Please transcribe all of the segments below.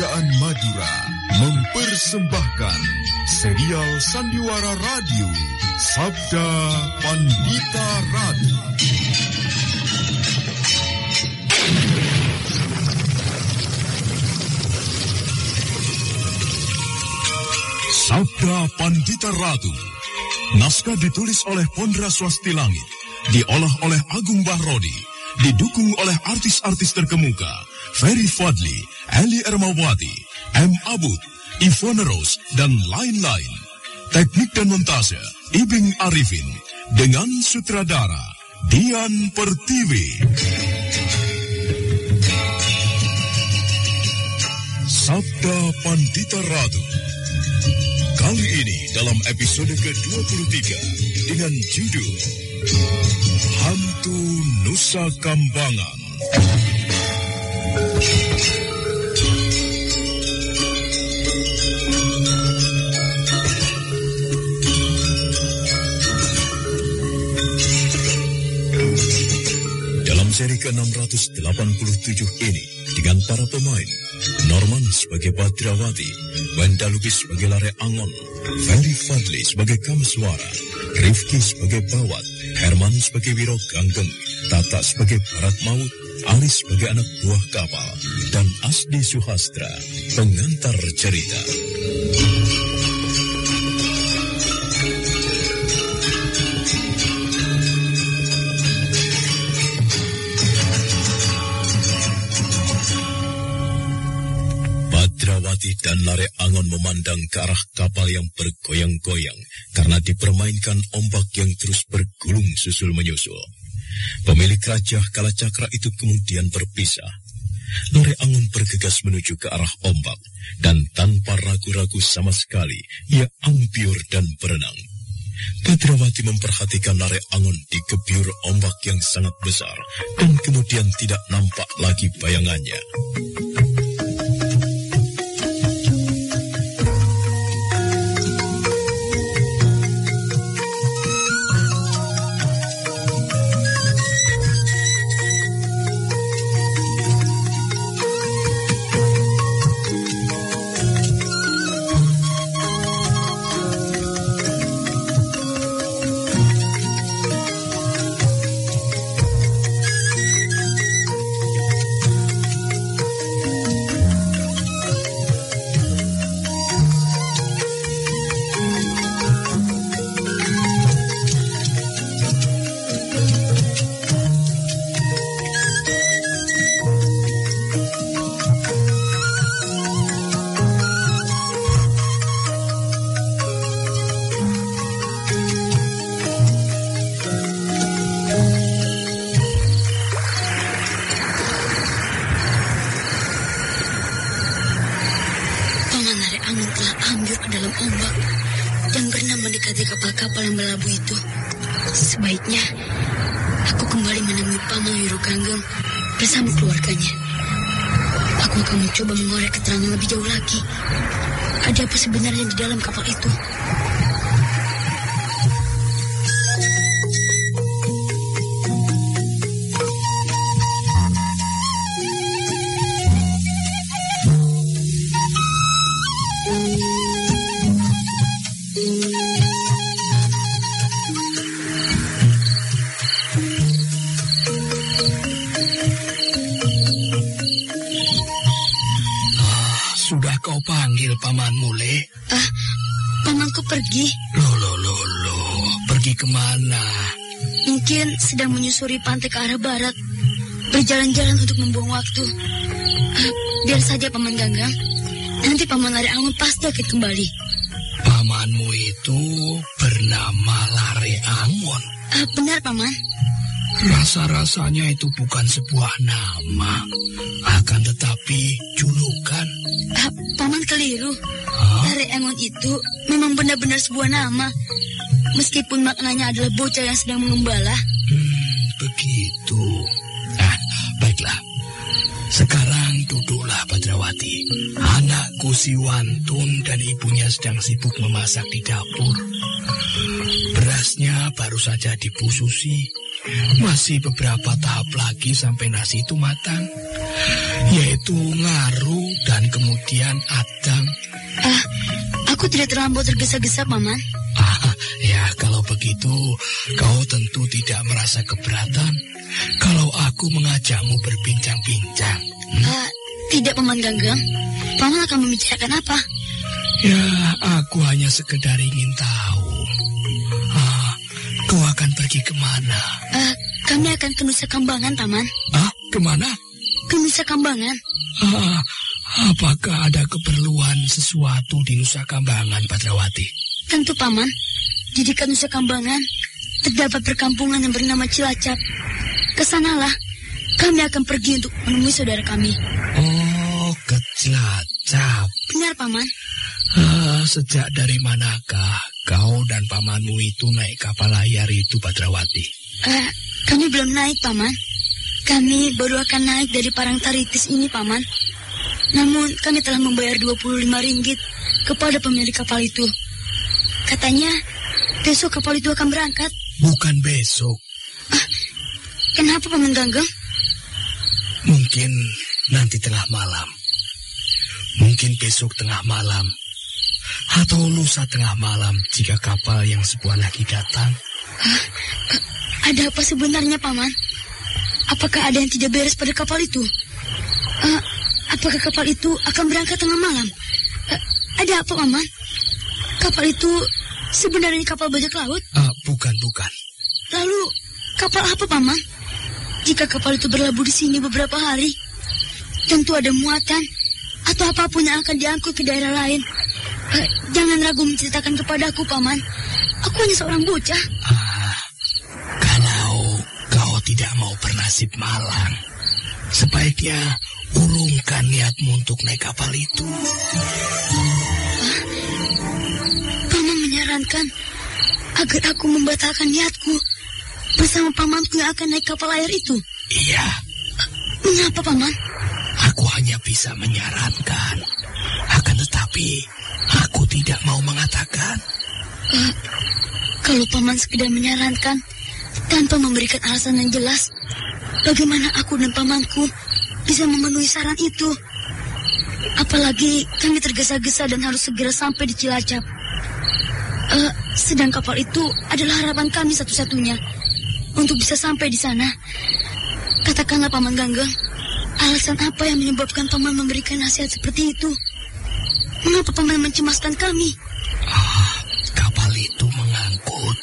Kebanggaan Madura, mempersembahkan serial Sandiwara Radio, Sabda Pandita Ratu. Sabda Pandita Ratu. Naskah ditulis oleh Pondra Swasti Langit, diolah oleh Agung Bahrodi, didukung oleh artis-artis terkemuka, Ferry Fadli, Eli Ermawati, M. Abud, Ivone Rose, dan lain-lain. Teknik dan montase, Ibing Arifin, dengan sutradara, Dian Pertiwi. Sabda Pandita Ratu. Kali ini dalam episode ke-23 dengan judul Hantu Nusa Kambangan. Seri ke-687 ini, dengan para pemain, Norman sebagai Badrawati, Wenda Lubis sebagai Lare Angon, Ferry Fadli sebagai Kamswara, Rifki sebagai Bawat, Herman sebagai Wiro Ganggeng, Tata sebagai Barat Maut, Aris sebagai anak buah kapal, dan Asdi Suhastra, pengantar cerita. Badrawati dan Lare Angon memandang ke arah kapal yang bergoyang-goyang karena dipermainkan ombak yang terus bergulung susul menyusul. Pemilik raja Kalacakra itu kemudian berpisah. Lare Angon bergegas menuju ke arah ombak dan tanpa ragu-ragu sama sekali ia ambiur dan berenang. Badrawati memperhatikan Lare Angon di gebyur ombak yang sangat besar dan kemudian tidak nampak lagi bayangannya. Mencoba mengorek keterangan lebih jauh lagi. Ada apa sebenarnya di dalam kapal itu? Pergi. Loh, loh, loh, loh. Pergi ke mana? Mungkin sedang menyusuri pantai ke arah barat. Berjalan-jalan untuk membuang waktu. Ah, biar saja Paman Ganggang. Nanti Paman Lare Angon pasti akan kembali. Pamanmu itu bernama Lare Angon. Ah, benar Paman. Rasa-rasanya itu bukan sebuah nama. Akan tetapi julukan. Ah, Paman keliru. Lare Angon itu memang benar-benar sebuah nama. Meskipun maknanya adalah bocah yang sedang mengembala. Hmm, begitu. Ah, baiklah. Sekarang duduklah Badrawati. Anakku si Wantun dan ibunya sedang sibuk memasak di dapur. Beras berasnya baru saja dipususi. Masih beberapa tahap lagi sampai nasi itu matang. Yaitu ngaru dan kemudian adang. Ah, aku tidak terlampau tergesa-gesa, Paman. Ah, ya kalau begitu kau tentu tidak merasa keberatan kalau aku mengajakmu berbincang-bincang. Hmm? Ah, tidak, Paman Ganggang. Paman akan membicarakan apa? Ya, aku hanya sekedar ingin tahu. Kau akan pergi ke mana? Ah, kami akan ke Nusa Kambangan, Paman. Ah, ke mana? Ke Nusa Kambangan. Ah, apakah ada keperluan sesuatu di Nusa Kambangan, Padrawati? Tentu, Paman. Di dekat Nusa Kambangan, terdapat perkampungan yang bernama Cilacap. Ke sanalah, kami akan pergi untuk menemui saudara kami. Oh, ke Cilacap. Benar, Paman. Ah, sejak dari manakah kau dan pamanmu itu naik kapal layar itu, Padrawati? Uh, kami belum naik, Paman. Kami baru akan naik dari Parang Taritis ini, Paman. Namun, kami telah membayar 25 ringgit kepada pemilik kapal itu. Katanya, besok kapal itu akan berangkat. Bukan besok. Ah, kenapa, Paman Ganggang? Mungkin nanti tengah malam. Mungkin besok tengah malam atau lusa tengah malam jika kapal yang sebuah lagi datang. Hah? Ada apa sebenarnya, Paman? Apakah ada yang tidak beres pada kapal itu? Uh, apakah kapal itu akan berangkat tengah malam? Uh, ada apa, Paman? Kapal itu sebenarnya kapal bajak laut? Uh, bukan, bukan. Lalu, kapal apa, Paman? Jika kapal itu berlabuh di sini beberapa hari, tentu ada muatan atau apa pun yang akan diangkut ke daerah lain. Jangan ragu menceritakan kepadaku, Paman. Aku hanya seorang bocah. Ah, kalau kau tidak mau bernasib malang, sebaiknya urungkan niatmu untuk naik kapal itu. Ah, Paman menyarankan agar aku membatalkan niatku bersama pamanku yang akan naik kapal air itu. Iya. Mengapa, Paman? Aku hanya bisa menyarankan. Akan tetapi, Aku tidak mau mengatakan. Uh, kalau paman sekedar menyarankan tanpa memberikan alasan yang jelas, bagaimana aku dan pamanku bisa memenuhi saran itu? Apalagi kami tergesa-gesa dan harus segera sampai di Cilacap. Uh, sedang kapal itu adalah harapan kami satu-satunya untuk bisa sampai di sana. Katakanlah Paman Ganggang, alasan apa yang menyebabkan Paman memberikan nasihat seperti itu? Mengapa paman mencemaskan kami? Ah, kapal itu mengangkut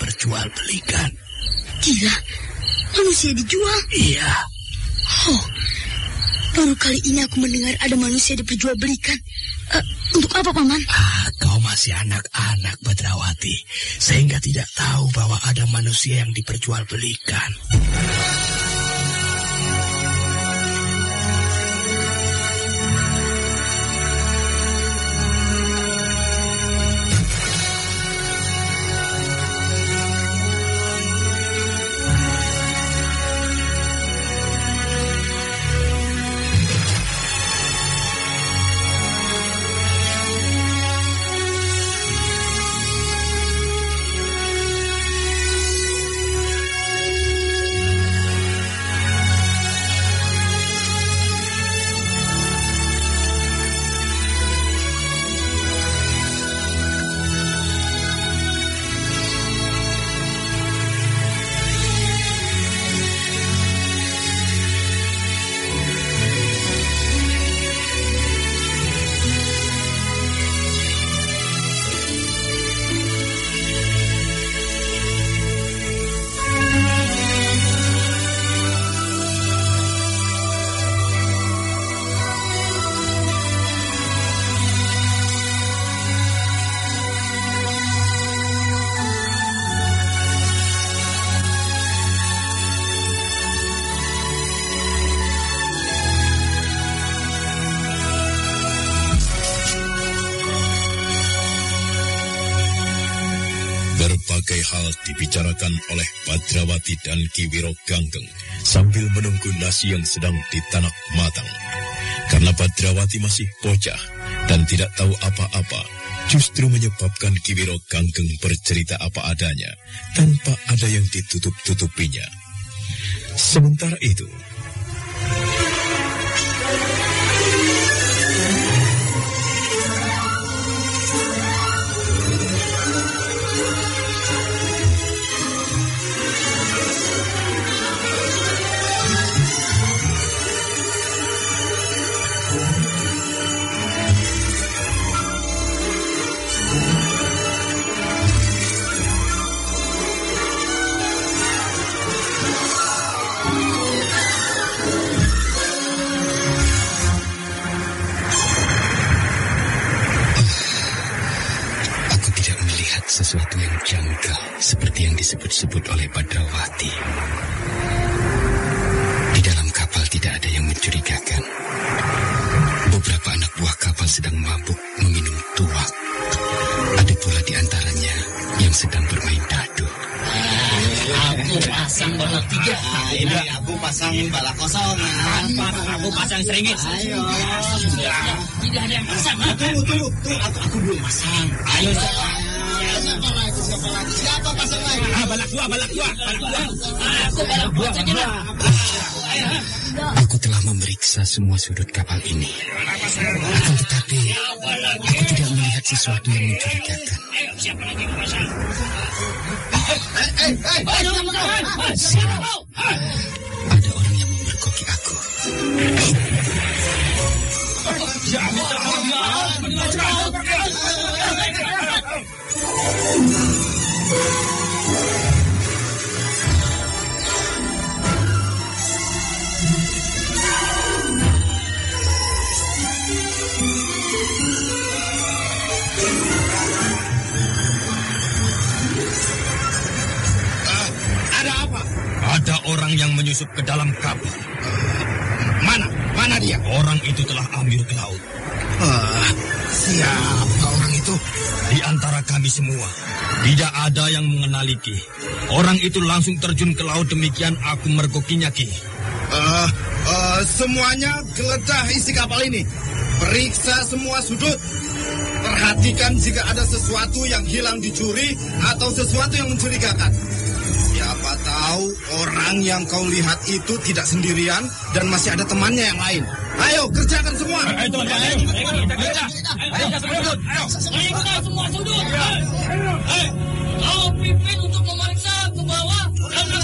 diperjualbelikan. Gila, manusia dijual? Iya. Oh, baru kali ini aku mendengar ada manusia diperjualbelikan. Uh, untuk apa, Paman? Ah, kau masih anak-anak, Badrawati. Sehingga tidak tahu bahwa ada manusia yang diperjualbelikan. Dibicarakan oleh Badrawati dan Kiwiro Ganggeng sambil menunggu nasi yang sedang ditanak matang. Karena Badrawati masih bocah dan tidak tahu apa-apa, justru menyebabkan Kiwiro Ganggeng bercerita apa adanya tanpa ada yang ditutup-tutupinya. Sementara itu, disebut oleh Badrawati. Di dalam kapal tidak ada yang mencurigakan. Beberapa anak buah kapal sedang mabuk meminum tuak. Ada pula di antaranya yang sedang bermain dadu. Aku pasang balak tiga. Ini aku pasang balak kosong. Apa? Aku pasang seringit. Ayo. Sudah. Tidak ada yang pasang. Tunggu, tunggu, tunggu. Aku, aku belum pasang. Ayo. Aku telah memeriksa semua sudut kapal ini. Akan tetapi, aku tidak melihat sesuatu yang mencurigakan. Ada orang yang memergoki aku. Apa? Ada orang yang menyusup ke dalam kapal. Mana? Mana dia? Orang itu telah ambil ke laut. Ah, siapa itu? Di antara kami semua, tidak ada yang mengenali Ki. Orang itu langsung terjun ke laut demikian aku mergokinya Ki. Eh, eh, semuanya geledah isi kapal ini. Periksa semua sudut. Perhatikan jika ada sesuatu yang hilang dicuri atau sesuatu yang mencurigakan. Siapa tahu orang yang kau lihat itu tidak sendirian dan masih ada temannya yang lain. Ayo kerjakan semua. Ayo, ayo, ayo, ayo, kita sudut, ayo. Semua sudut. Eh, kau pimpin untuk memeriksa ke bawah dan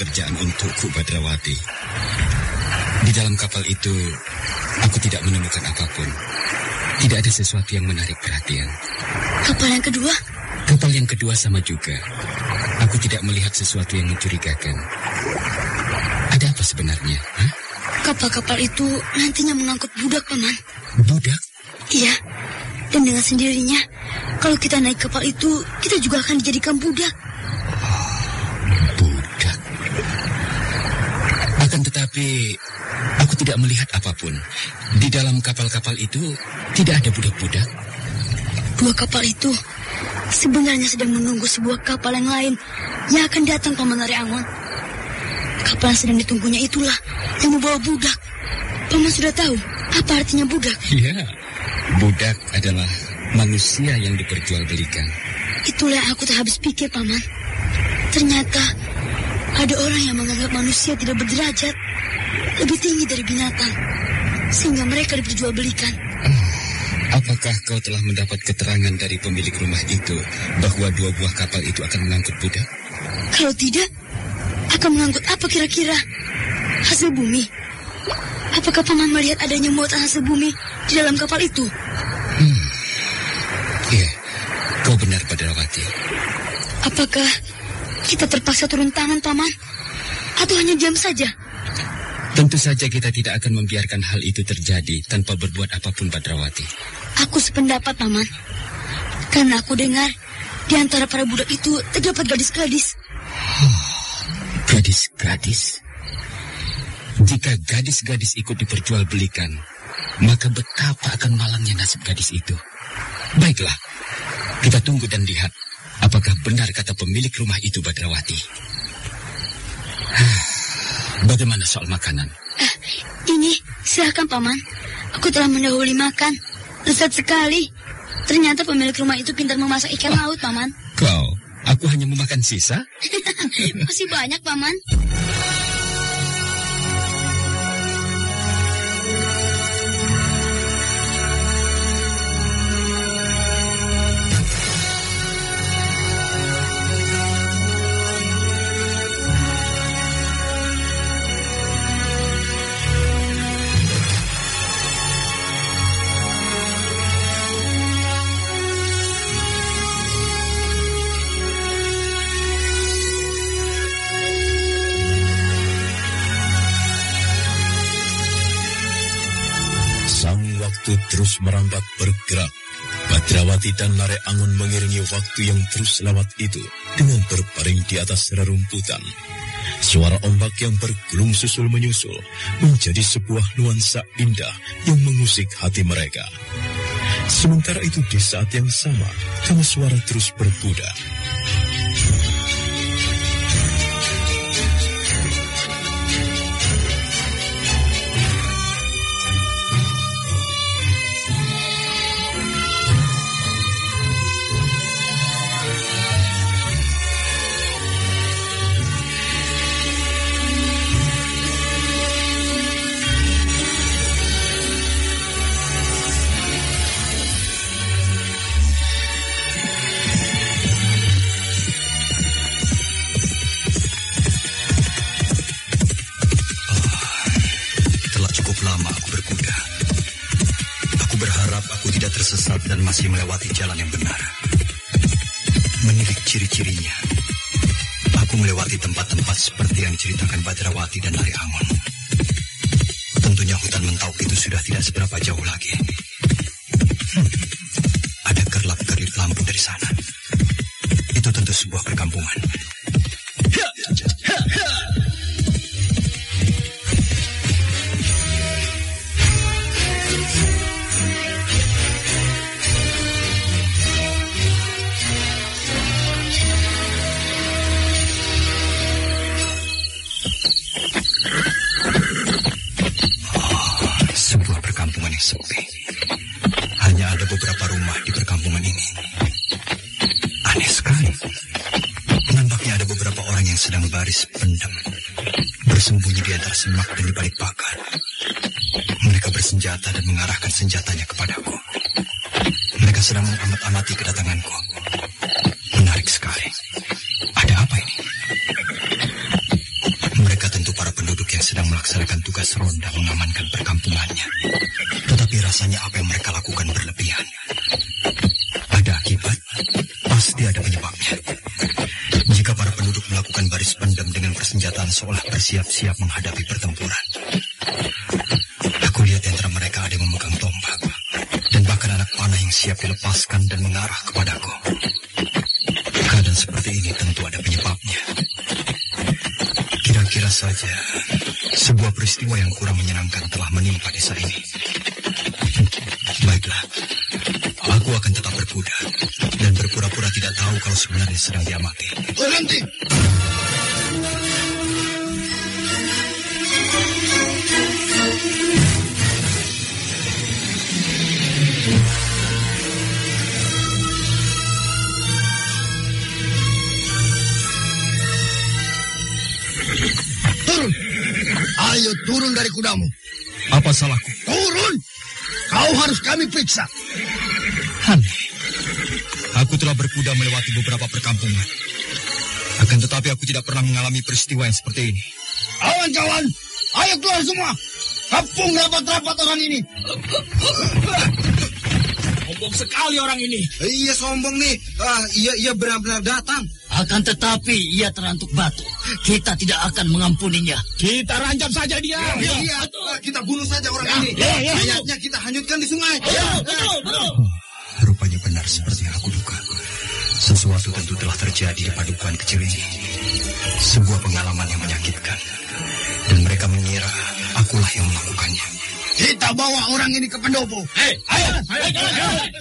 pekerjaan untukku, Badrawati. Di dalam kapal itu, aku tidak menemukan apa pun. Tidak ada sesuatu yang menarik perhatian. Kapal yang kedua? Kapal yang kedua sama juga. Aku tidak melihat sesuatu yang mencurigakan. Ada apa sebenarnya? Kapal-kapal itu nantinya mengangkut budak, Paman. Budak? Iya. Dan dengan sendirinya, kalau kita naik kapal itu, kita juga akan dijadikan. Budak. Akan tetapi, aku tidak melihat apa pun. Di dalam kapal-kapal itu tidak ada budak-budak. Dua kapal itu sebenarnya sedang menunggu sebuah kapal yang lain yang akan datang Paman Ari Angon. Kapal yang sedang ditunggunya itulah yang membawa budak. Paman sudah tahu apa artinya budak. Ya, budak adalah manusia yang diperjualbelikan. Itulah yang aku tak habis pikir, Paman. Ternyata ada orang yang menganggap manusia tidak berderajat, lebih tinggi dari binatang, sehingga mereka diperjualbelikan. Apakah kau telah mendapat keterangan dari pemilik rumah itu bahwa dua buah kapal itu akan mengangkut budak? Kalau tidak, akan mengangkut apa kira-kira? Hasil bumi. Apakah paman melihat adanya muatan hasil bumi di dalam kapal itu? Iya, kau benar Badrawati. Apakah kita terpaksa turun tangan, paman? Atau hanya diam saja? Tentu saja kita tidak akan membiarkan hal itu terjadi tanpa berbuat apa pun Badrawati. Aku sependapat, paman. Karena aku dengar di antara para budak itu terdapat gadis-gadis. Gadis-gadis. Jika gadis-gadis ikut diperjualbelikan, maka betapa akan malangnya nasib gadis itu. Baiklah, kita tunggu dan lihat apakah benar kata pemilik rumah itu Badrawati. Bagaimana soal makanan? Eh, ini, silahkan, paman. Aku telah mendahului makan. Lezat sekali. Ternyata pemilik rumah itu pintar memasak ikan laut, paman. Kau, aku hanya memakan sisa? Masih banyak, paman. Sang waktu terus merambat bergerak. Badrawati dan Lare Angon mengiringi waktu yang terus lewat itu dengan berbaring di atas rerumputan. Suara ombak yang bergulung susul menyusul menjadi sebuah nuansa indah yang mengusik hati mereka. Sementara itu di saat yang sama, karena suara terus berbuda, dan masih melewati jalan yang benar. Menilik ciri-cirinya. Aku melewati tempat-tempat seperti yang diceritakan Badrawati dan Lari Angon. Tentunya hutan Mentauk itu sudah tidak seberapa jauh lagi. Hmm, Ada kerlap-kerlip lampu dari sana. Itu tentu sebuah perkampungan. Semak dan di balik pagar. Mereka bersenjata dan mengarahkan senjatanya kepadaku. Mereka sedang mengamat-amati kedatanganku. Menarik sekali. Ada apa ini? Mereka tentu para penduduk yang sedang melaksanakan tugas ronda mengamankan perkampungannya. Tetapi rasanya apa yang mereka lakukan berlebihan. Ada akibat, pasti ada penyebabnya. Jika para penduduk melakukan baris pendam dengan persenjataan seolah bersiap-siap menghadapi saja sebuah peristiwa yang kurang menyenangkan telah menimpa desa ini. Baiklah, aku akan tetap berkuda dan berpura-pura tidak tahu kalau sebenarnya sedang diamati. Berhenti! Ayo turun dari kudamu. Apa salahku? Turun! Kau harus kami periksa. Aneh. Aku telah berkuda melewati beberapa perkampungan. Akan tetapi aku tidak pernah mengalami peristiwa yang seperti ini. Kawan-kawan, ayo keluar semua. Kepung rapat-rapat orang ini. Sombong sekali orang ini. Iya sombong nih. Ah, iya iya benar-benar datang. Akan tetapi ia terantuk batu. Kita tidak akan mengampuninya. Kita rancam saja dia. Iya, iya. Ah, kita bunuh saja orang ini. ya, ya, Mayatnya kita hanyutkan di sungai. betul, betul. Rupanya benar seperti yang aku duga. Sesuatu tentu telah terjadi di padukuhan kecil ini. Sebuah pengalaman yang menyakitkan. Dan mereka mengira akulah yang melakukannya. Kita bawa orang ini ke pendopo. Hei, ayo, ayo, ayo,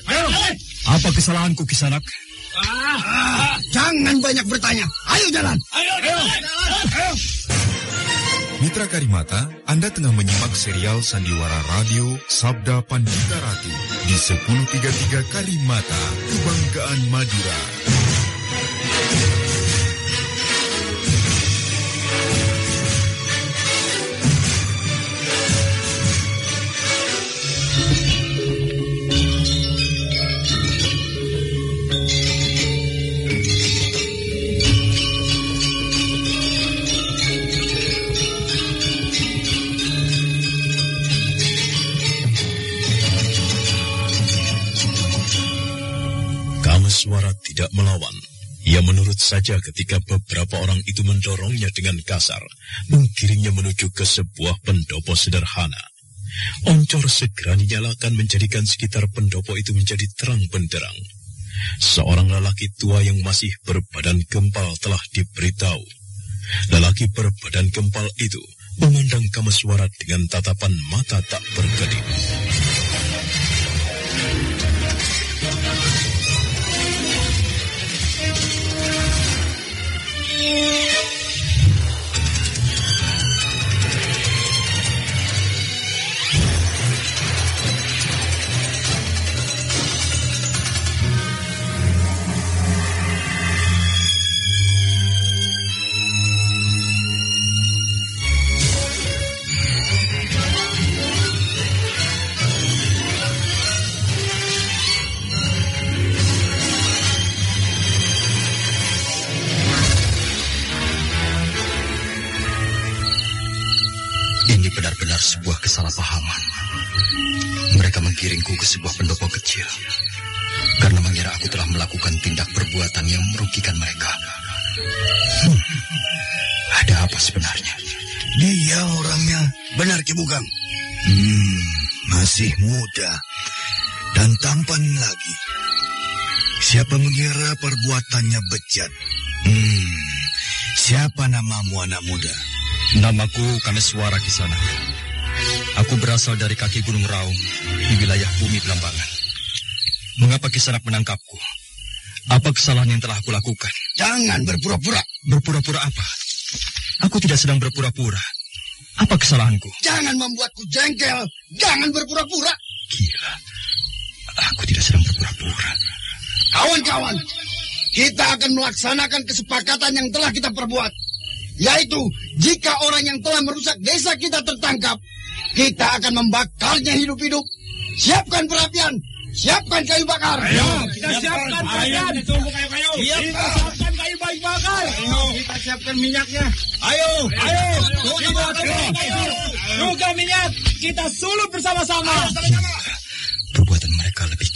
ayo, ayo. Apa kesalahanku, Kisanak? Ah, jangan banyak bertanya. Ayo jalan. Ayo, ayo, ayo. Mitra Karimata, Anda tengah menyimak serial Sandiwara Radio Sabda Pandita Ratu di 1033 Karimata, Kebanggaan Madura. Tidak melawan. Ia menurut saja ketika beberapa orang itu mendorongnya dengan kasar, menggiringnya menuju ke sebuah pendopo sederhana. Oncor segera dinyalakan menjadikan sekitar pendopo itu menjadi terang benderang. Seorang lelaki tua yang masih berbadan gempal telah diberitahu. Lelaki berbadan gempal itu memandang Kameswara dengan tatapan mata tak berkedip. Yeah. Perbuatannya bejat? Hmm, siapa namamu anak muda? Namaku Kameswara Kisana. Aku berasal dari kaki Gunung Raung di wilayah bumi Belambangan. Mengapa Kisanak menangkapku? Apa kesalahan yang telah aku lakukan? Jangan berpura-pura. Berpura-pura apa? Aku tidak sedang berpura-pura. Apa kesalahanku? Jangan membuatku jengkel. Jangan berpura-pura. Gila. Aku tidak sedang berpura-pura. Kawan-kawan, kita akan melaksanakan kesepakatan yang telah kita perbuat. Yaitu, jika orang yang telah merusak desa kita tertangkap, kita akan membakarnya hidup-hidup. Siapkan perapian, siapkan kayu bakar. Ayo, kita siapkan kalian. Ditunggu kayu-kayu. Kita siapkan kayu baik bakar. Ayo, kita siapkan minyaknya. Ayo, ayo. Juga minyak. Kita sulut bersama-sama. Perbuatan mereka lebih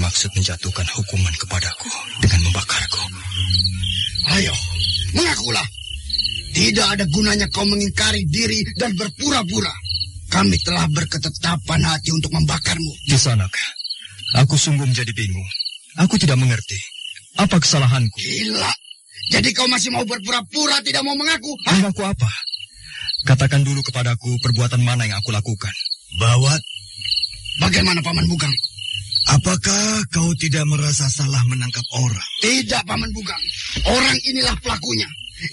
bermaksud menjatuhkan hukuman kepadaku dengan membakarku. Ayo, mengakulah. Tidak ada gunanya kau mengingkari diri dan berpura-pura. Kami telah berketetapan hati untuk membakarmu. Kisanak, aku sungguh menjadi bingung. Aku tidak mengerti. Apa kesalahanku? Gila. Jadi kau masih mau berpura-pura tidak mau mengaku? Hah? Mengaku apa? Katakan dulu kepadaku perbuatan mana yang aku lakukan. Bawat, bagaimana Paman Bugang? Apakah kau tidak merasa salah menangkap orang? Tidak, Paman Bugang. Orang inilah pelakunya.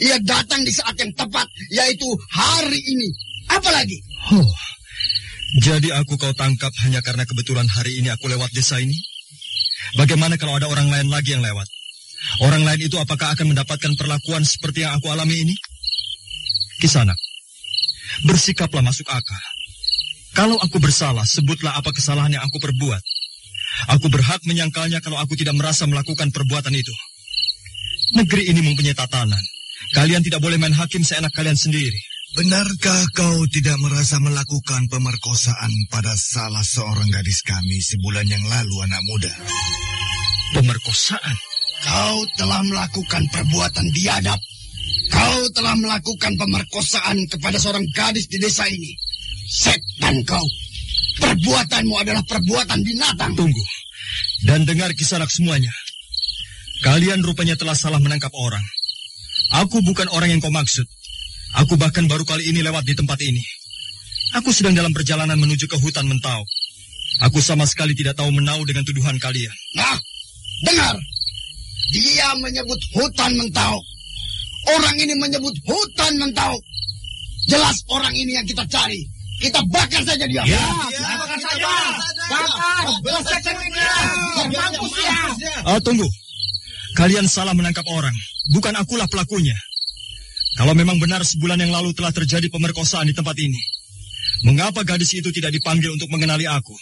Ia datang di saat yang tepat, yaitu hari ini. Apalagi? Oh, jadi aku kau tangkap hanya karena kebetulan hari ini aku lewat desa ini? Bagaimana kalau ada orang lain lagi yang lewat? Orang lain itu apakah akan mendapatkan perlakuan seperti yang aku alami ini? Kisana, bersikaplah masuk akal. Kalau aku bersalah, sebutlah apa kesalahan yang aku perbuat. Aku berhak menyangkalnya kalau aku tidak merasa melakukan perbuatan itu. Negeri ini mempunyai tatanan. Kalian tidak boleh main hakim seenak kalian sendiri. Benarkah kau tidak merasa melakukan pemerkosaan pada salah seorang gadis kami sebulan yang lalu, anak muda? Pemerkosaan? Kau telah melakukan perbuatan biadab. Kau telah melakukan pemerkosaan kepada seorang gadis di desa ini. Setan kau. Perbuatanmu adalah perbuatan binatang. Tunggu. Dan dengar kisah semuanya. Kalian rupanya telah salah menangkap orang. Aku bukan orang yang kau maksud. Aku bahkan baru kali ini lewat di tempat ini. Aku sedang dalam perjalanan menuju ke hutan Mentau. Aku sama sekali tidak tahu menau dengan tuduhan kalian. Nah, dengar. Dia menyebut hutan Mentau. Orang ini menyebut hutan Mentau. Jelas orang ini yang kita cari. Kita bakar saja dia. Ya, ya bakar saja. Bakar. Belaskan dia. Mampus dia. Oh, tunggu. Kalian salah menangkap orang. Bukan akulah pelakunya. Kalau memang benar sebulan yang lalu telah terjadi pemerkosaan di tempat ini, mengapa gadis itu tidak dipanggil untuk mengenali aku?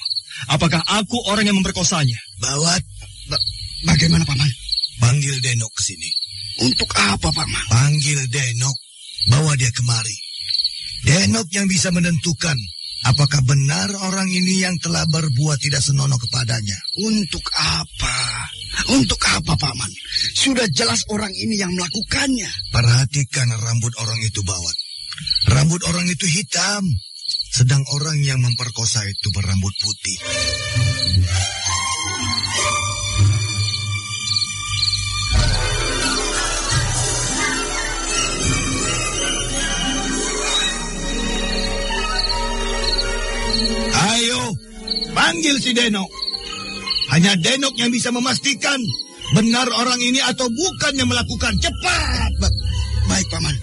Apakah aku orang yang memperkosanya? Bawat, ba bagaimana Paman? Panggil Denok ke sini. Untuk apa Paman? Panggil Denok, bawa dia kemari. Denok yang bisa menentukan apakah benar orang ini yang telah berbuat tidak senonoh kepadanya. Untuk apa? Untuk apa, Paman? Sudah jelas orang ini yang melakukannya. Perhatikan rambut orang itu, Bawat. Rambut orang itu hitam, sedang orang yang memperkosa itu berambut putih. Ayo, panggil si Denok. Hanya Denok yang bisa memastikan benar orang ini atau bukan yang melakukan. Cepat! Ba baik, Paman.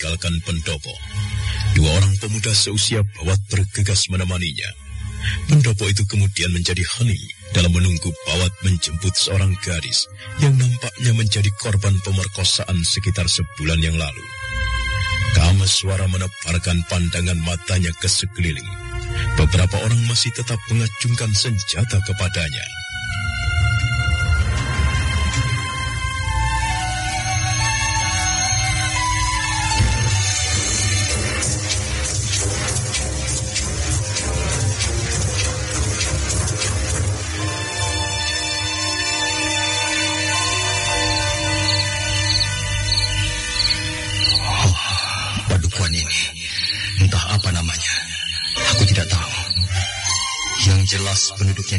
Meninggalkan pendopo. Dua orang pemuda seusia Bawat bergegas menemaninya. Pendopo itu kemudian menjadi hening dalam menunggu Bawat menjemput seorang gadis yang nampaknya menjadi korban pemerkosaan sekitar sebulan yang lalu. Kameswara menebarkan pandangan matanya ke sekeliling. Beberapa orang masih tetap mengacungkan senjata kepadanya.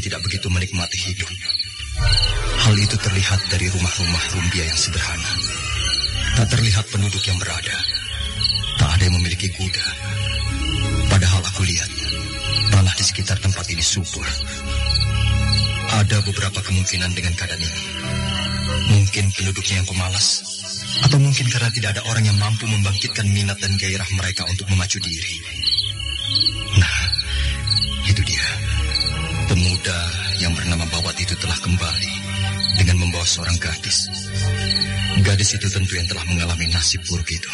Tidak begitu menikmati hidup. Hal itu terlihat dari rumah-rumah rumbia yang sederhana. Tak terlihat penduduk yang berada. Tak ada yang memiliki kuda. Padahal aku lihat, tanah di sekitar tempat ini subur. Ada beberapa kemungkinan dengan keadaan ini. Mungkin penduduknya yang pemalas, atau mungkin karena tidak ada orang yang mampu membangkitkan minat dan gairah mereka untuk memacu diri. Pemuda yang bernama Bawat itu telah kembali dengan membawa seorang gadis. Gadis itu tentu yang telah mengalami nasib buruk itu.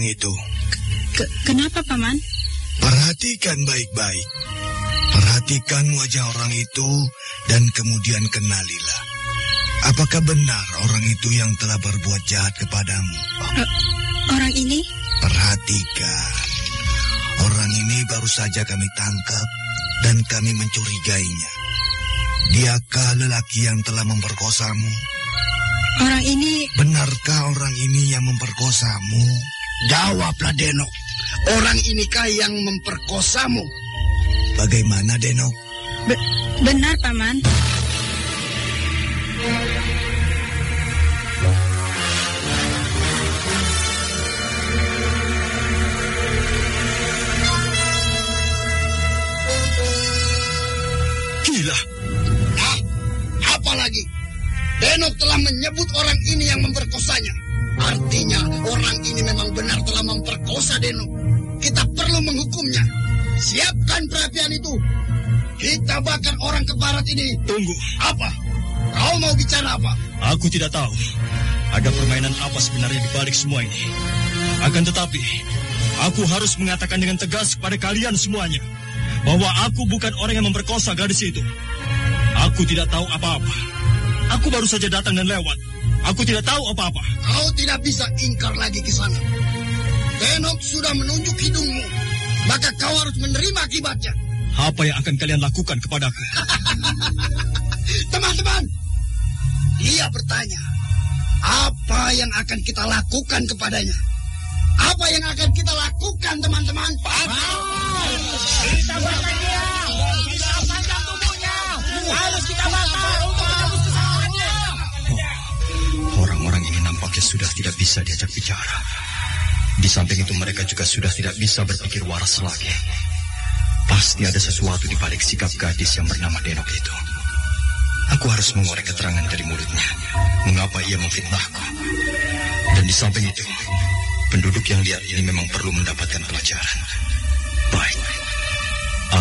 Orang itu. Ke- kenapa, Paman? Perhatikan baik-baik. Perhatikan wajah orang itu dan kemudian kenalilah. Apakah benar orang itu yang telah berbuat jahat kepadamu? Eh, orang ini? Perhatikan. Orang ini baru saja kami tangkap dan kami mencurigainya. Diakah lelaki yang telah memperkosamu? Orang ini... Benarkah orang ini yang memperkosamu? Jawablah Deno. Orang inikah yang memperkosamu? Bagaimana Denok? Be- benar, Paman. Gila. Nah, apa lagi? Denok telah menyebut orang ini yang memperkosanya. Artinya orang ini memang benar telah memperkosa Denok. Kita perlu menghukumnya. Siapkan perapian itu. Kita bakar orang ke barat ini. Tunggu, Apa? Kau mau bicara apa? aku tidak tahu ada permainan apa sebenarnya di balik semua ini. Akan tetapi, aku harus mengatakan dengan tegas kepada kalian semuanya bahwa aku bukan orang yang memperkosa gadis itu. Aku tidak tahu apa-apa. Aku baru saja datang dan lewat. Aku tidak tahu apa-apa. Kau tidak bisa ingkar lagi ke sana. Denok sudah menunjuk hidungmu. Maka kau harus menerima akibatnya. Apa yang akan kalian lakukan kepadaku? Teman-teman, dia bertanya, apa yang akan kita lakukan kepadanya? Apa yang akan kita lakukan, teman-teman? Kita bakar dia. Kita panjang tubuhnya. Harus kita bakar Nampaknya sudah tidak bisa diajak bicara. Di samping itu mereka juga sudah tidak bisa berpikir waras lagi. Pasti ada sesuatu di balik sikap gadis yang bernama Denok itu. Aku harus mengorek keterangan dari mulutnya. Mengapa ia memfitnahku? Dan di samping itu, penduduk yang lihat ini memang perlu mendapatkan pelajaran. Baik,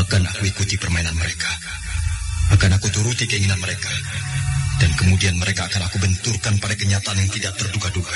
akan aku ikuti permainan mereka. Akan aku turuti keinginan mereka. Dan kemudian mereka akan aku benturkan pada kenyataan yang tidak terduga-duga.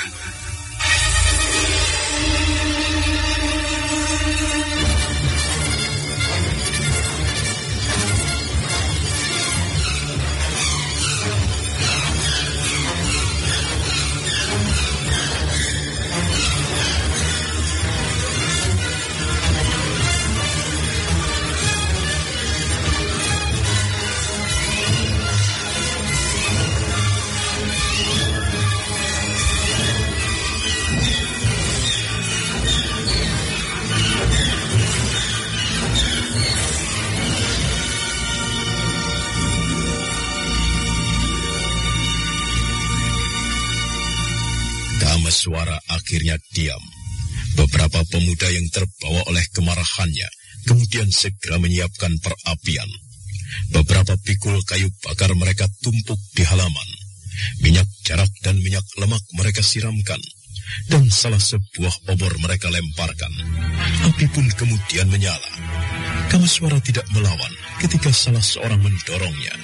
Pemuda yang terbawa oleh kemarahannya kemudian segera menyiapkan perapian. Beberapa pikul kayu bakar mereka tumpuk di halaman. Minyak jarak dan minyak lemak mereka siramkan. Dan salah sebuah obor mereka lemparkan. Api pun kemudian menyala. Kameswara tidak melawan ketika salah seorang mendorongnya.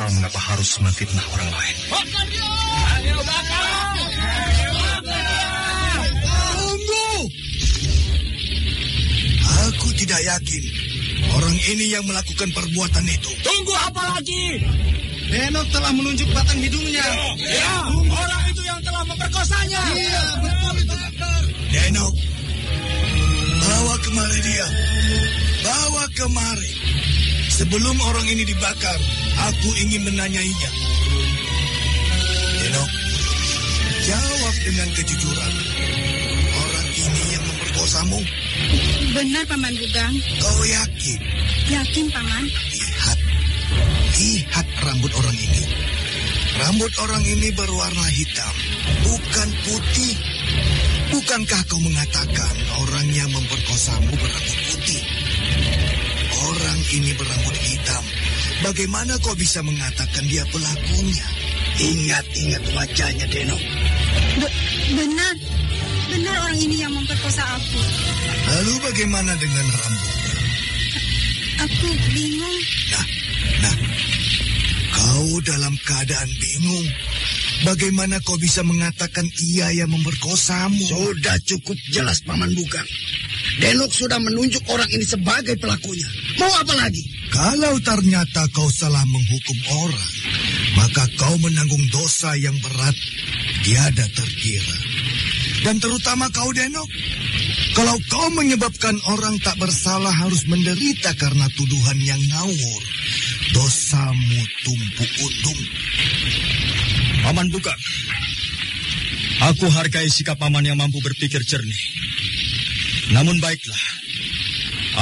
Menyesal mengapa harus memfitnah orang lain. Tunggu! Aku tidak yakin orang ini yang melakukan perbuatan itu. Tunggu apa lagi? Denok telah menunjuk batang hidungnya. Ya, orang itu yang telah memperkosanya. Iya, betul itu. Denok, bawa kemari dia. Bawa kemari. Sebelum orang ini dibakar, aku ingin menanyainya. Denok, jawab dengan kejujuran. Orang ini yang memperkosamu, Benar, Paman Bugang. kau yakin? Yakin, Paman? Lihat, lihat rambut orang ini. Rambut orang ini berwarna hitam, bukan putih. Bukankah kau mengatakan orang yang memperkosamu berambut putih? Orang ini berambut hitam. Bagaimana kau bisa mengatakan dia pelakunya? Ingat-ingat wajahnya, Deno. Be- benar. Benar orang ini yang memperkosa aku. Lalu bagaimana dengan rambutnya? Aku bingung. Nah, nah, kau dalam keadaan bingung. Bagaimana kau bisa mengatakan ia yang memperkosamu? Sudah cukup jelas Paman Bukan. Denok sudah menunjuk orang ini sebagai pelakunya. Mau apa lagi? Kalau ternyata kau salah menghukum orang, maka kau menanggung dosa yang berat, tiada terkira. Dan terutama kau, Denok, kalau kau menyebabkan orang tak bersalah harus menderita karena tuduhan yang ngawur, dosamu tumpuk undung. Paman bukan. Aku hargai sikap paman yang mampu berpikir jernih. Namun baiklah.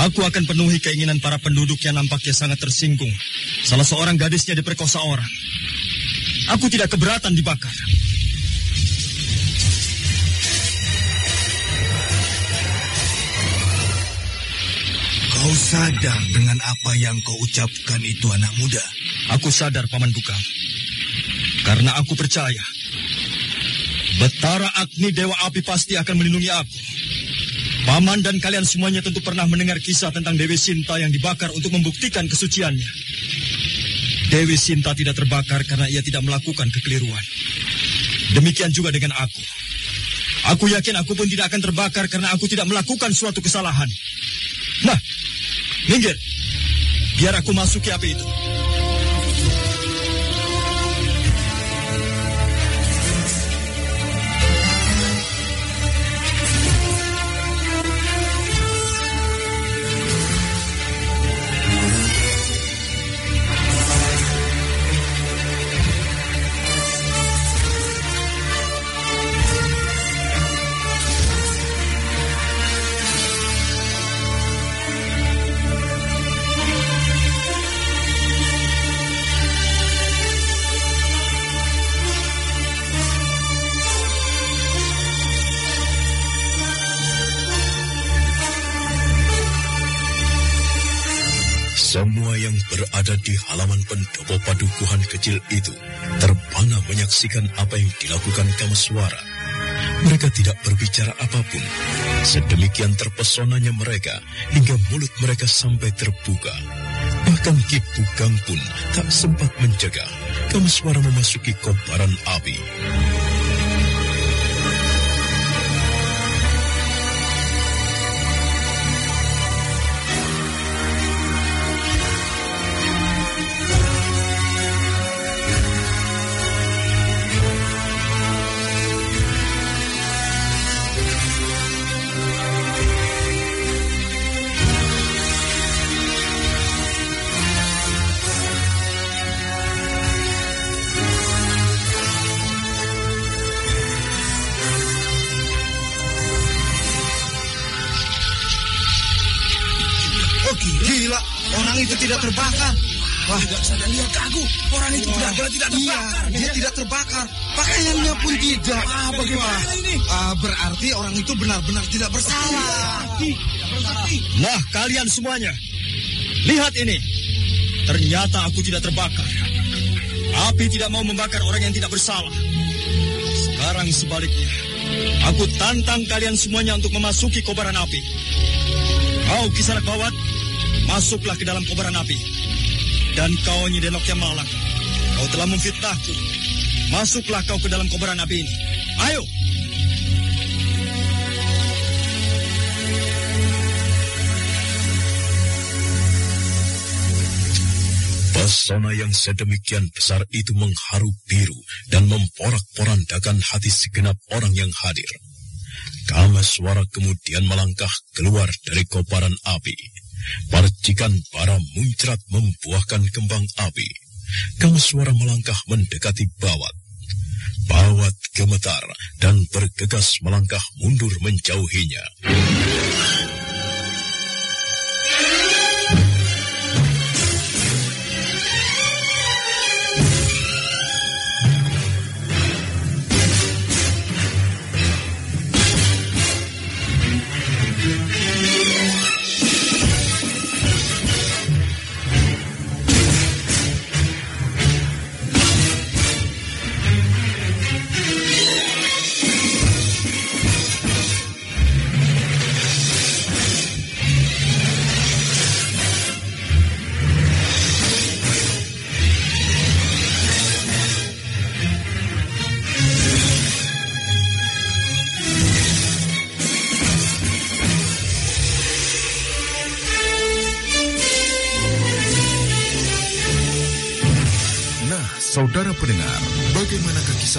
Aku akan penuhi keinginan para penduduk yang nampaknya sangat tersinggung. Salah seorang gadisnya diperkosa orang. Aku tidak keberatan dibakar. Kau sadar dengan apa yang kau ucapkan itu anak muda? Aku sadar paman bukan. Karena aku percaya. Betara Agni Dewa Api pasti akan melindungi aku. Paman dan kalian semuanya tentu pernah mendengar kisah tentang Dewi Sinta yang dibakar untuk membuktikan kesuciannya. Dewi Sinta tidak terbakar karena ia tidak melakukan kekeliruan. Demikian juga dengan aku. Aku yakin aku pun tidak akan terbakar karena aku tidak melakukan suatu kesalahan. Nah, minggir. Biar aku masuki api itu. Berada di halaman pendopo padukuhan kecil itu terpana menyaksikan apa yang dilakukan Kamaswara. Mereka tidak berbicara apa pun. Sedemikian terpesonanya mereka hingga mulut mereka sampai terbuka. Bahkan Ki Bugang pun tak sempat mencegah Kamaswara memasuki kobaran api. Tidak terbakar. Wah, tidak sadar lihat aku. Orang itu benar-benar tidak terbakar. Iya, dia tidak terbakar. Pakaiannya pun tidak. Ah, bagaimana ini? Ah, berarti orang itu benar-benar tidak bersalah. Nah, kalian semuanya, lihat ini. Ternyata aku tidak terbakar. Api tidak mau membakar orang yang tidak bersalah. Sekarang sebaliknya, Aku tantang kalian semuanya untuk memasuki kobaran api. Kau kisanak bawat, masuklah ke dalam kobaran api. Dan kau Nyidenok yang malang, kau telah memfitnahku. Masuklah kau ke dalam kobaran api ini. Ayo! Pesona yang sedemikian besar itu mengharu biru dan memporak-porandakan hati segenap orang yang hadir. suara kemudian melangkah keluar dari kobaran api. Percikan bara muncrat membuahkan kembang api. suara melangkah mendekati Bawat. Bawat gemetar dan bergegas melangkah mundur menjauhinya.